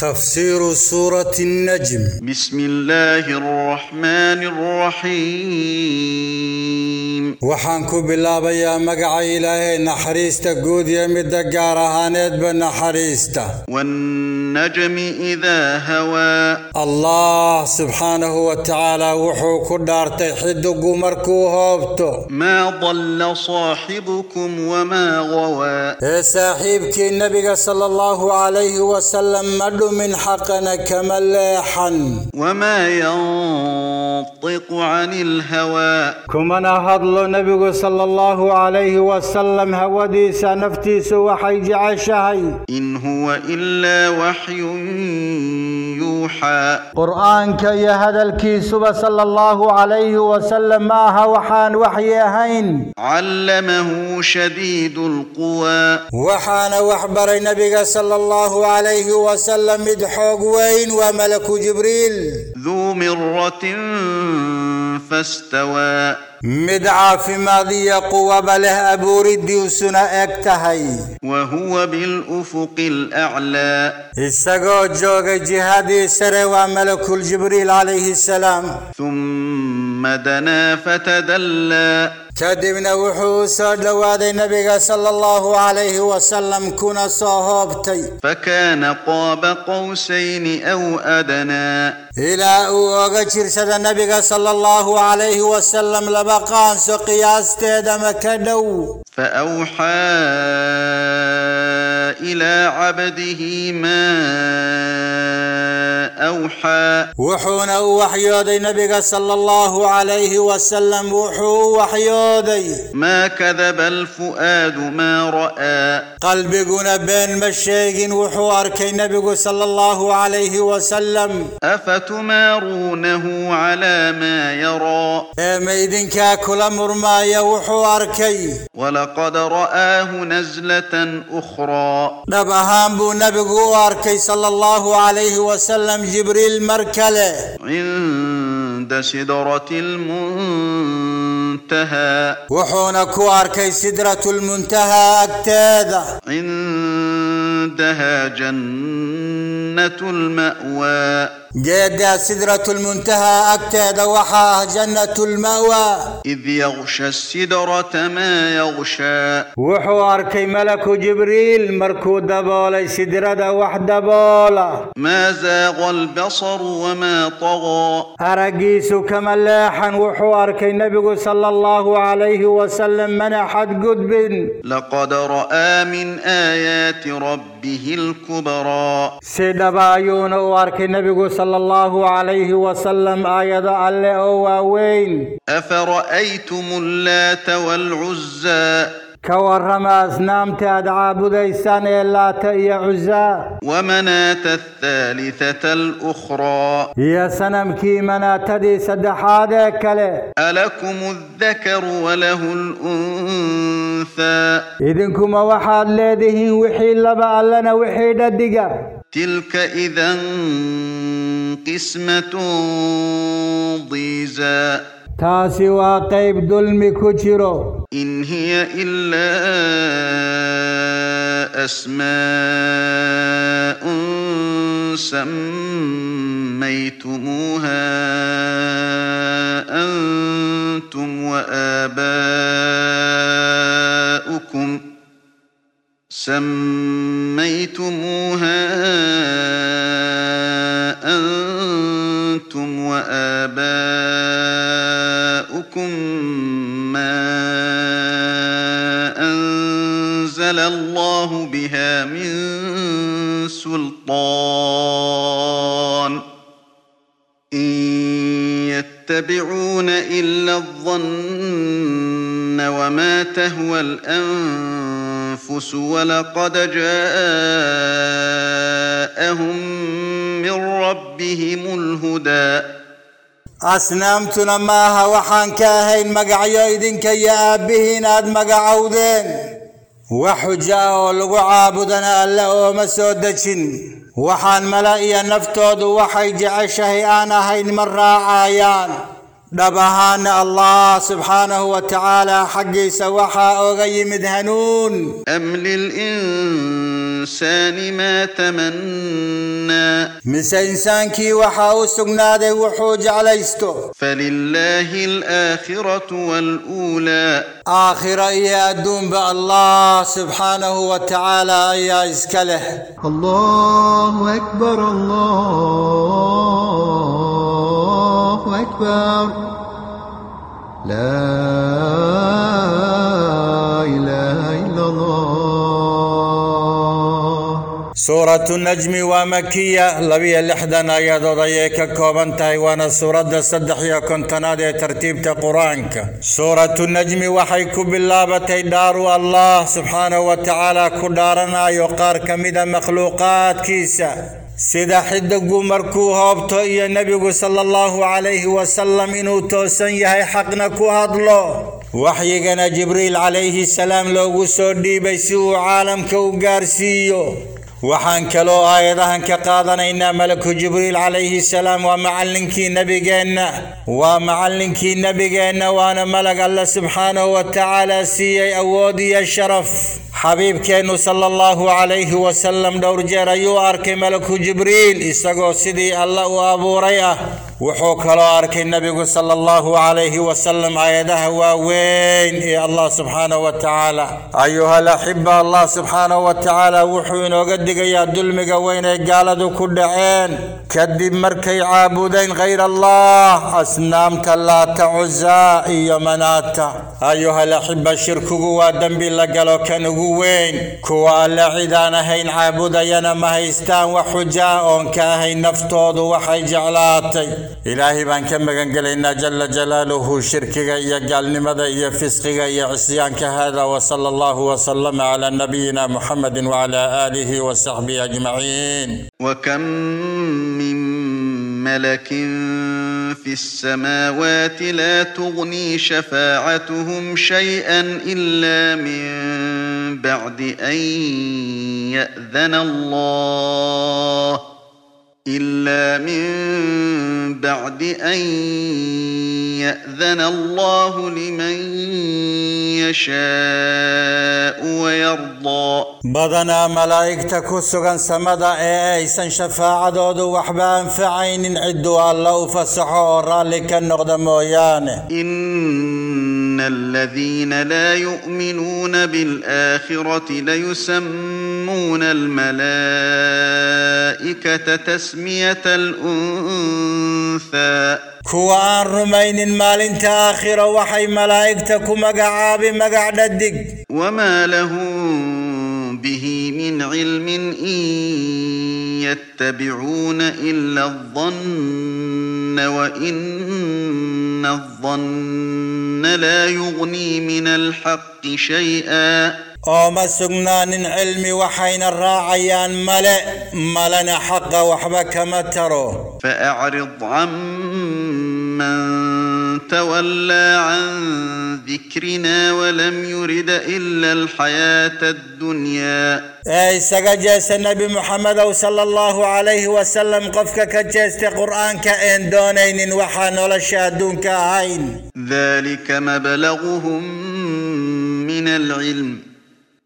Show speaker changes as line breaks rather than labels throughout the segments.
تفسير سورة النجم بسم الله الرحمن الرحيم وحان بالله بيا يا مقع إلهي نحريستا قود يمد قارهانيت بنحريستا والنجم إذا هوى الله سبحانه وتعالى وحو كدار تيحد قمركو هوبتو ما ضل صاحبكم وما غوى يا إيه صاحبك النبي صلى الله عليه وسلم مدو يوم حقنا كملاحا وما ينطق عن الهوى كما هضل نبي صلى الله عليه وسلم هودي سنفتي سوحي جعشهي إن هو إلا وحي يوحى قرآن كي هذا الكيس صلى الله عليه وسلم معها وحان وحيهين علمه شديد القوى وحان وحبر النبي صلى الله عليه وسلم مدحوق وين وملك جبريل ذو مرة فاستوى mid caafimaad iyo quwaba leh abuuridiisuna eg tahay wa huwa bilufuqi alaclaa isagoo jooga jihadii sare waa malakul jibriil calayhi salaam uma danaa fatadallaa تدبنا وحوسا لوادي نبيك صلى الله عليه وسلم كنا صهابتي فكان قاب قوسين أو أدنا إلى أغجر سيد النبي صلى الله عليه وسلم لبقان سقيا تيد مكدو فأوحى إلى عبده ما أوحى وحونا وحيو ذي نبيك صلى الله عليه وسلم وحو وحيو قاضي ما كذب الفؤاد ما راى قلب جنا بين مشاق وحوار كي نبي صلى الله عليه وسلم افتمارونه على ما يرى ام اذن كاكل مرما يا وحوار كي ولقد راه نزله اخرى نبهام بو نبي جوار كي صلى الله عليه وسلم جبريل مركله عند سدره المنتهى المنتهى وحونك كواركي سدرة المنتهى أكتاذا
عندها جنة
المأوى جيدا سدرة المنتهى أكتاد وحا جنة المأوى إذ يغشى السدرة ما يغشى وحوار كي ملك جبريل مركو دبولي سدرة وحدة دبولة ما زاغ البصر وما طغى أرقيس كما لاحا كي نبي صلى الله عليه وسلم منحت قدب لقد رأى من آيات ربه الكبرى بايون وحوار كي نبي صلى صلى الله عليه وسلم آيد الله وين أفرأيتم اللات والعزى كورم أسنام تدعاب ديسان اللات يا عزى
ومناة الثالثة الأخرى
يا سنم كي منات دي سدحادك
ألكم الذكر وله الأنثى
idinkuma وحاد leedihiin وحي laba allana wixii dhadhiga
تلك idan قسمة ضيزا
تاسي واقيب دلمي كتيرو إن هي إلا
أسماء سميتموها أنتم وآباؤكم سميتموها من سلطان إن يتبعون إلا الظن وما تهوى الأنفس ولقد جاءهم
من ربهم الهدى أسنامتنا ماها وحان كاهين مقعيو إذن كي أبهين أد مقعودين وحجة ولغو عابدنا ألا أو مسودتشن وحان ملائيا نفتود وحي جعشه انا هين مرة عيان دبهان الله سبحانه وتعالى حقي سوحا أغي مدهنون أم للإنسان ما تمنى مس إنسان كي وحاو سقنا دي وحوج عليستو فلله الآخرة والأولى آخرة يا أدون بالله سبحانه وتعالى يا إسكاله
الله أكبر الله أكبر
لا إله إلا الله سورة النجم ومكية لبي اللحدة آيات ضيئك كوبان تايوان سورة صدحية كنتناد ترتيب قرآنك سورة النجم وحيك باللابتي دار الله سبحانه وتعالى كدارنا يقار كمدا مخلوقات كيسا sida xidigu markuu hoobto iyo nebigu sala allahu calayhi wasalam inuu toosan yahay xaqna ku hadlo waxyigana jibriil calayhi salaam loogu soo dhiibay si uu caalamka u gaarsiiyo وحان كلو آيضا هنك قادنا إنا ملك جبريل عليه السلام نبي ومعلنك نبيقين نبي نبيقين وانا ملك الله سبحانه وتعالى سيئي أودي الشرف حبيب كينو صلى الله عليه وسلم دور جير أيو أركي ملك جبريل إساقو سيدي الله وابو ريئة وحو كلو أركي النبي صلى الله عليه وسلم آيده وين إي الله سبحانه وتعالى أيها الأحبة الله سبحانه وتعالى وحوين وقد dhigayaa dulmiga weyn ay gaaladu ku dhaceen kadib markay caabudeen khayr allah asnaamta laata cusaa iyo manaata ayuhalaxiba shirkigu waa dembi la galo kan ugu weyn kuwa alle cidaan ahayn caabudayana ma haystaan wax xujaa oon ka ahayn naftoodu waxay jeclaatay ilaahay baan ka magangelaynaa jala jalaaluhu shirkiga iyo gaalnimada iyo fisqiga iyo cisyaanka hada wsala allahu wsalama calaa nabiyina muxamedi wcala aalihi w وصحبه أجمعين وكم من ملك في السماوات لا
تغني شفاعتهم شيئا إلا من بعد أن يأذن الله إلا من بعد أن يأذن
الله لمن يشاء ويرضى بدنا ملائكة كسوغان سمدا ايسان إيه شفاعة دودو وحبان فعين عدوا الله فسحو رالك النغد مويانه إن
الذين لا يؤمنون بالآخرة ليسمون يسمون الملائكة
تسمية الأنثى كوان رمين مال آخر وحي ملائكتك مقعاب مقعد الدق وما لهم
به من علم إن
يتبعون
إلا الظن وإن
الظن لا يغني من الحق شيئا أوما سقنان علمي وحين الراعيان ملئ ملنا حق وحبك تروا
فأعرض عمن تولى عن ذكرنا ولم يرد إلا الحياة
الدنيا أي سجس النبي محمد صلى الله عليه وسلم قفك كجست قرآن كأن دونين وحان ولا شادون كاين
ذلك مبلغهم من العلم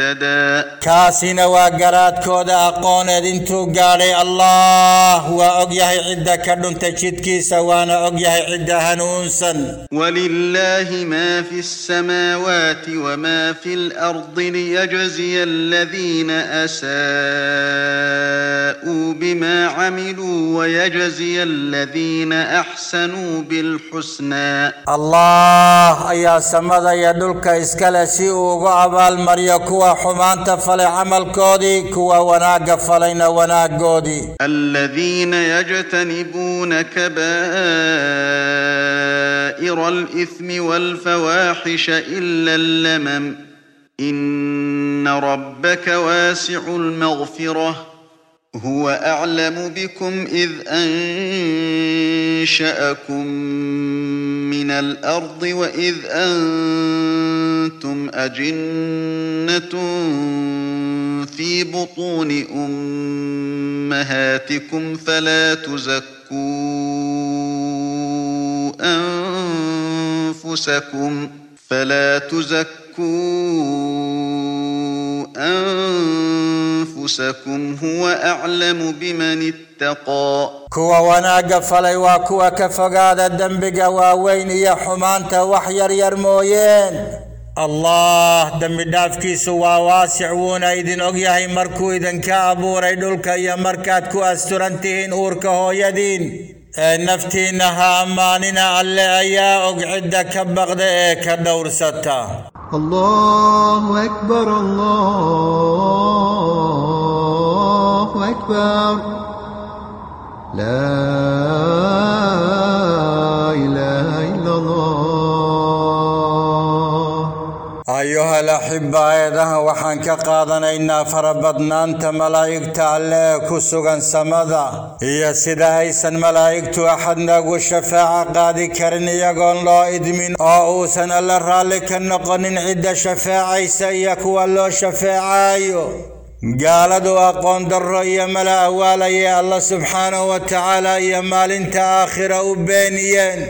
اهتدى كاسين وقرات كودا أقون تو قالي الله وأقياه عدة كردن تشدكي سوانا أقياه عدة هنونسا
ولله ما في السماوات
وما في الأرض
ليجزي الذين أساءوا بما
عملوا ويجزي الذين أحسنوا بالحسنى الله أيا سمد يدلك إسكالسي وقعب المريكوة حمانت فلي عمل كودي كوا وناق فلينا وناق قودي الذين يجتنبون كبائر
الإثم والفواحش إلا اللمم إن ربك واسع المغفرة هو أعلم بكم إذ أنشأكم من الأرض وإذ أنتم أجنة في بطون أمهاتكم فلا تزكوا أنفسكم فلا تزكوا أنفسكم هو أعلم بمن اتقى
اتقى كوا وانا قفل ايوا كوا كفقاد الدنبق واوين يا حمانت وحير يرموين الله دم دافكي سوا واسع ونا اذن اغيهي مركو اذن كابو ريدولك يا مركات كوا استرنتين اوركهو يدين إيه، نفتينا ها اماننا اللي ايا اقعد كبغد إيه كدور دور ستا
الله اكبر الله اكبر لا إله إلا الله
أيها الأحبة أيضاً وحنك قادنا إنا فربطنا أنت ملايكت عليه كسوغا سمدا إيا سيدا هيسن ملايكت أحدنا وشفاعة قادي كرن يقول الله إدمين أوسن الله رالك النقن عد شفاعة سيك والله شفاعة gaaladu aqoon darro iyo mala awaalayay alla subxaanahu wa tacaala iyo maalinta aakhira u beeniyeen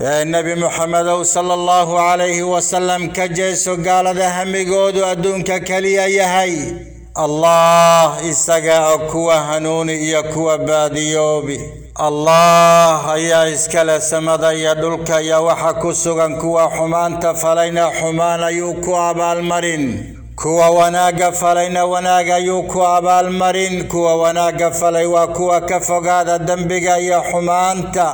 ee nebi moxamedow sala allahu calayhi wasalam ka jeeso gaalada hamigoodu adduunka keliya yahay allah isaga a kuwa hanuuni iyo kuwa baadiyoobi allah ayaa iskale samada iyo dhulka iyo waxa ku sugan kuwa xumaanta falayna xumaan ayuu ku abaalmarin kuwa wanaagga falayna wanaag ayuu ku abaalmarin kuwa wanaagga falay waa kuwa ka fogaada dembiga iyo xumaanta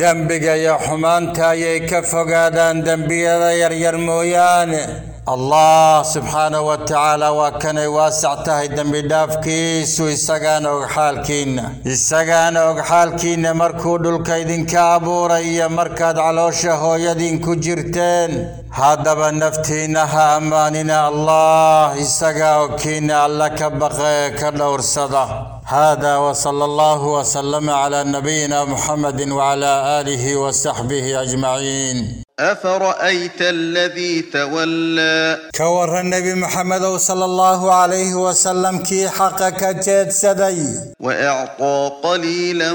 dembiga iyo xumaanta ayay ka fogaadaan dembiyada yaryar mooyaane الله سبحانه وتعالى وكان يواسع تهي دم بداف كيس ويساقان اوغ كينا يساقان اوغ حال كينا مركو دول كايدين كابورا يا مركاد علوشة هو يدين كجرتين هذا بنفتينا ها اماننا الله يساقاو كينا الله كبغي كرلور صدا هذا وصلى الله وسلم على نبينا محمد وعلى آله وصحبه أجمعين أفرأيت الذي تولى كور النبي محمد صلى الله عليه وسلم كي حقك جد سدي وأعطى
قليلا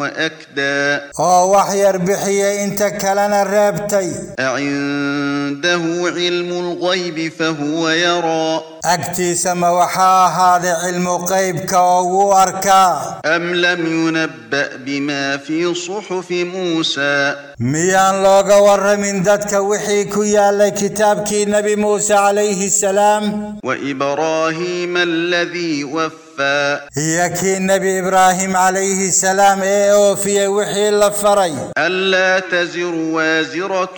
وأكدى أو وحي ربحي انت كلنا الرابتي أعنده علم الغيب فهو يرى أكتي أكتس هذا علم قيبك ووارك أم لم ينبأ بما في صحف موسى ميان لوغ ور من ذاتك وحيك يا لكتابك نبي موسى عليه السلام وإبراهيم الذي وفى صفا يكي النبي إبراهيم عليه السلام إيه في وحي اللفري ألا تزر وازرة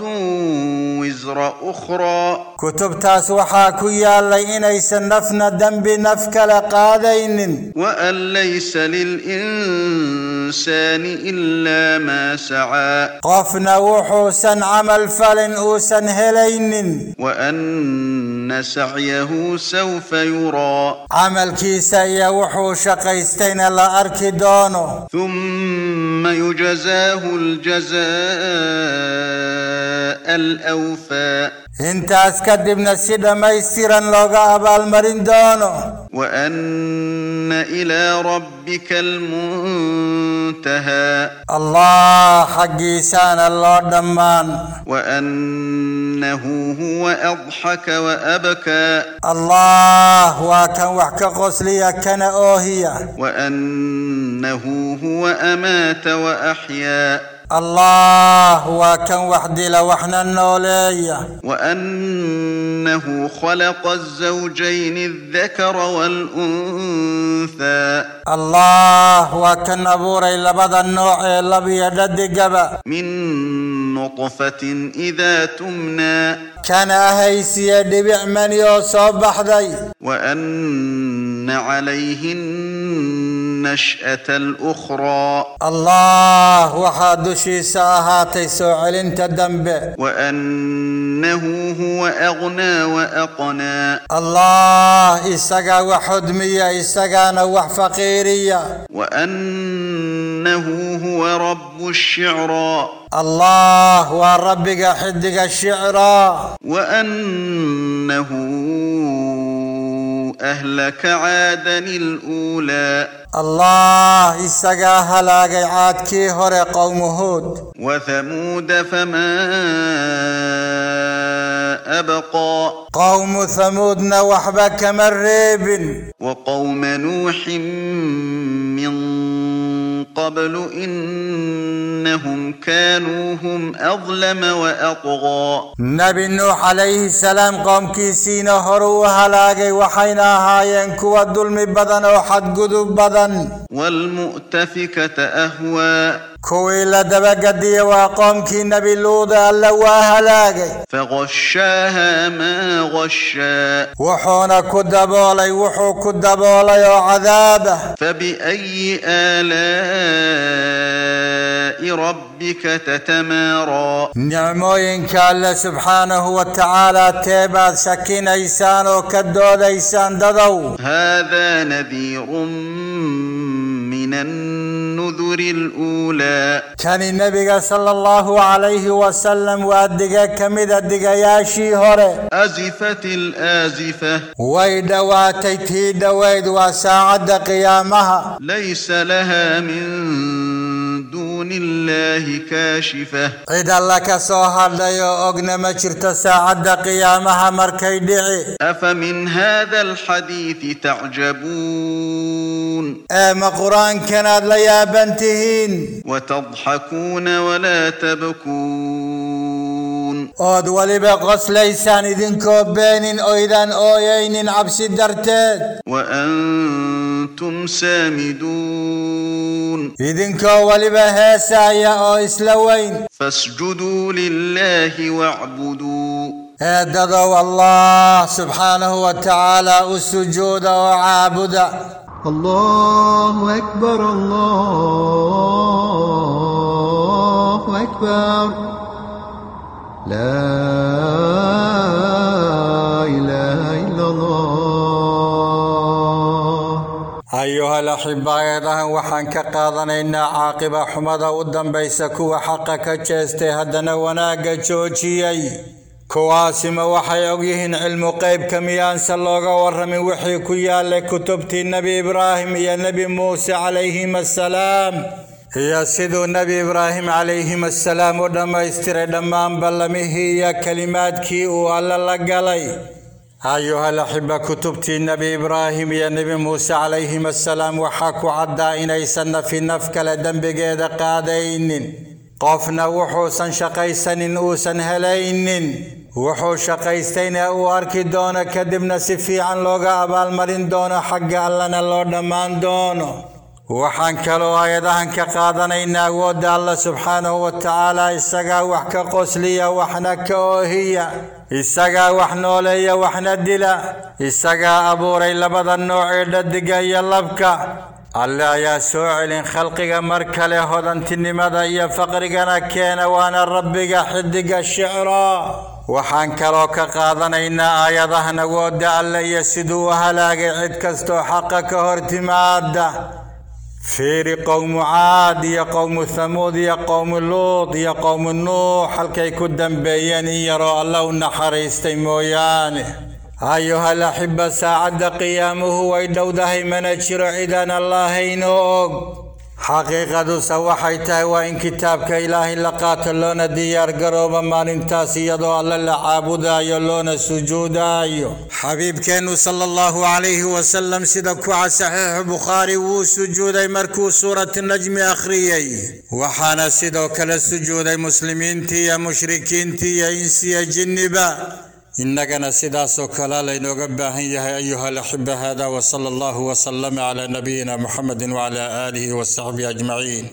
وزر أخرى كتب تاس وحاكويا لئن يسنفنا دم بنفك لقادين
وأن ليس للإنسان إلا ما سعى
قفنا وحوسا عمل فل أوسا هلين
وأن
سعيه سوف يرى عمل كيسا وحو شقيستين لا أركي دونو ثم يجزاه الجزاء الأوفاء انت اسكد ابن السيدة ميسيرا لغا أبا المرين دونو وأن إلى ربك
المنتهى الله حقي سان الله دمان وأنه هو أضحك وأبكى الله وكان وحك غسليا كان كان وأنه هو أمات وأحيا الله وكان وحدي لوحنا النولية وأنه خلق
الزوجين الذكر والأنثى الله وكان أبوري لبدا النوع لبيا جد قبا من نطفة إذا تمنى كان أهيسي دبع من يوسف بحضي
وأن عليه النشأة الأخرى
الله وحد شيساها تيسو علن تدنب وأنه هو أغنى وأقنى الله إساقا وحدمية نوح فقيرية وأنه هو رب الشعرى الله
وربك حدك الشعرى وأنه أهلك عادا الأولى
الله إسقى هلاك عاد كي هر قوم هود وثمود فما أبقى قوم ثمود نوحبك مريب وقوم نوح من
قبل إنهم كانوا هم
أظلم وأطغى نبي نوح عليه السلام قام كي كيسين هرو هلاقي وحينا هاين كوى الظلم بدن وحد قدوب بدن والمؤتفكة أهوى كويلا دبا قدية واقوم كي نبي
لودا اللواها لاقي فغشاها ما غشا وحونا كدبالي وحو كدبالي وعذابه فبأي
آلاء ربك تتمارى تتمارا نعموين كالله سبحانه وتعالى تيباد سكين ايسان وكدود ايسان ددو هذا نذير من النار النذر الأولى كان النبي صلى الله عليه وسلم وأدقى كمد أدقى ياشي شيهر أزفت الآزفة ويد واتيتي دويد وساعد قيامها ليس لها من دون الله كاشفة عيد الله كسوها ليو أغنى ما شرت ساعد قيامها مركي دعي أفمن هذا الحديث تعجبون أما قرآن كان لا بنتهين وتضحكون ولا تبكون أود ولبا ليسان إذن كوبين أيضا أويين عبس درتاد وأنتم سامدون إذن ولبا يا أو إسلوين فاسجدوا لله واعبدوا هدد الله سبحانه وتعالى السجود وعابد الله
أكبر الله أكبر لا إله إلا الله
أيها الأحباء إذا وحن إن عاقبة حمد ودن بيسكو وحقك جيستي هدنا وناقا جوجيي kuwaasima waxay ogyihiin cilmu qaybka miyaanse looga warramin wixii ku yaallay kutubtii nebi ibraahim iyo nebi muuse calayhim assalaam iyo siduu nebi ibraahim calayhim assalaam u dhammaystiray dhammaan ballamihii iyo kelimaadkii uu alle la galay ayuha alaxiba kutubtii nebi ibraahim iyo nebi muuse calayhim assalaam waxaa ku caddaa inaysan nafi naf kale dembigeeda qaadaynin qofna wuxuusan shaqaysanin uusan helaynin wuxuu shaqaystayn ee uu arki doono kadibna si fiican looga abaalmarin doono xagga allana loo dhammaan doono waxaan kaloo aayadahan ka qaadanaynaa awoodda allah subxaanahu wa tacaala isagaa wax ka qosliya waxna ka oohiya isagaa wax nooleeya waxna dila isagaa abuuray labada nooc ee dhadiga iyo labka alle ayaa soo celin khalqiga mar kale hodantinimada iyo faqrigana keena waana rabbiga xidiga shicra waxaan kaloo ka qaadanaynaa aayadaha nagoodda alle iyo siduu u halaagay cid kastoo xaqa ka hor timaada fiiri qowmu caad iyo qowmu hamuud iyo qowmu luud iyo qowmu nuux halkay ku dambeeyeen in yaroo alla u naxariistay mooyaane ايها الاحبه ساعد قيامه ويدو دهيمنا شرع اذا الله ينوق حقيقه سوحيت وان كتابك اله لقات لنا ديار قرب ما ننتاس يدو على العابد يا لنا سجود ايوه حبيب كان صلى الله عليه وسلم سيدك سدك صحيح البخاري وسجود مركو سوره النجم اخري وحان سدك للسجود مسلمين تي يا مشركين تي يا انس يا جنبه innagana sidaasoo kale laynooga baahan yahay ayuha alaxiba hada wsala allahu wslama cla nabiyina muxamedi wcla aalihi wasaxbihi ajmaciin